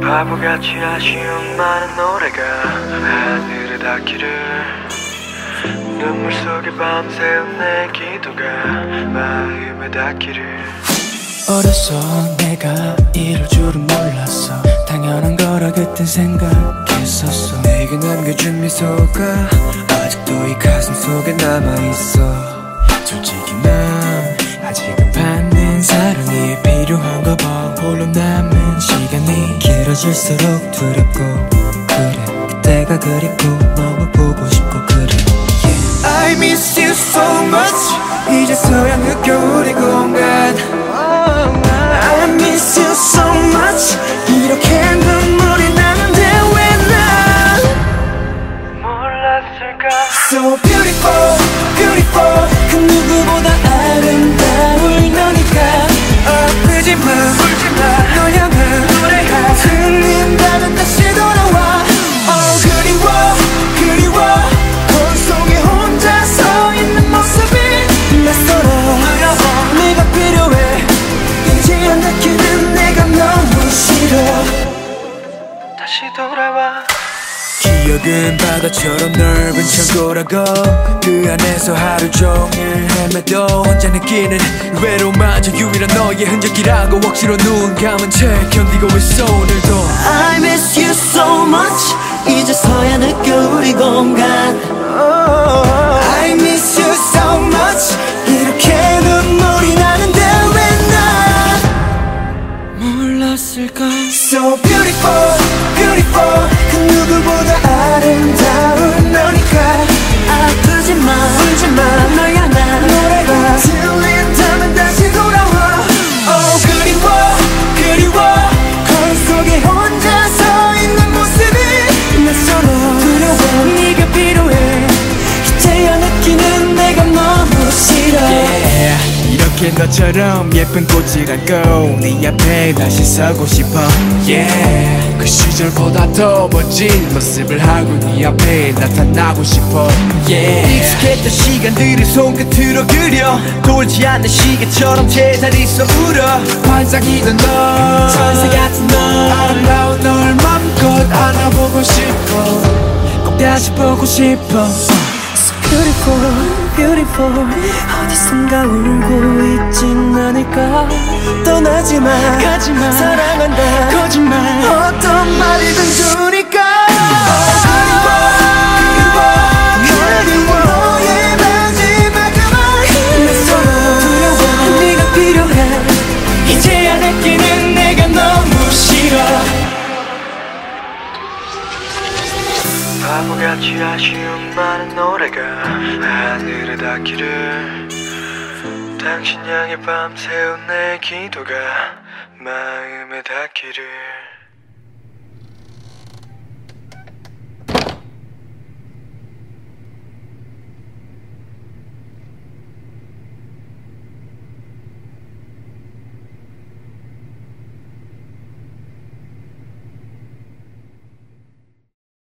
바보같이 아쉬운 많은 노래가 하늘에 닿기를. 눈물 속에 밤새운 내 기도가 마음에 닿기를. 어려서 내가 이럴 줄은 몰랐어. 당연한 거라 그땐 생각했었어. 내게 남겨준 미소가 아직도 이 가슴 속에 남아있어. 솔직히 난 아직은 받는 사랑이 필요한가 봐. 홀로 남은 시간이 길어질수록 두렵고 그래. 그때가 그립고 너무 보고 싶고 그래. Yeah. I miss you so much. 이제서야 느껴 우리 공간. I miss you so much. 이렇게 눈물이 나는데 왜난 몰랐을까? So beautiful, beautiful. 그 누구보다 아름다울 너니까. 아프지마, 울지마 느끼는 내가 너무 싫어. 다시 돌아와. 기억은 바다처럼 넓은 창고라고 그 안에서 하루 종일 헤매도 혼자 느끼는 외로움마저 유일한 너의 흔적이라고 억지로 눈 감은 채 견디고 있어 오늘도. I miss you so much. 이제서야 느껴 우리 공간 몰랐을까 So beautiful, beautiful 이렇게 너처럼 예쁜 꽃이라고 네 앞에 다시 서고 싶어. Yeah. 그 시절보다 더 멋진 모습을 하고 네 앞에 나타나고 싶어. Yeah. 익숙했던 시간들을 손끝으로 그려. 돌지 않는 시계처럼 제자리 서 울어. 반짝이던 너. 천사 같은 너. 아름다운 널 맘껏 안아보고 싶어. 꼭 다시 보고 싶어. Beautiful, beautiful. 어디선가 울고 있진 않을까? 떠나지마. 가지마. 사랑한다. 거짓말. 어떤 말이든 좋으 바보같이 아쉬운 많은 노래가 하늘에 닿기를. 당신 향해 밤새운 내 기도가 마음에 닿기를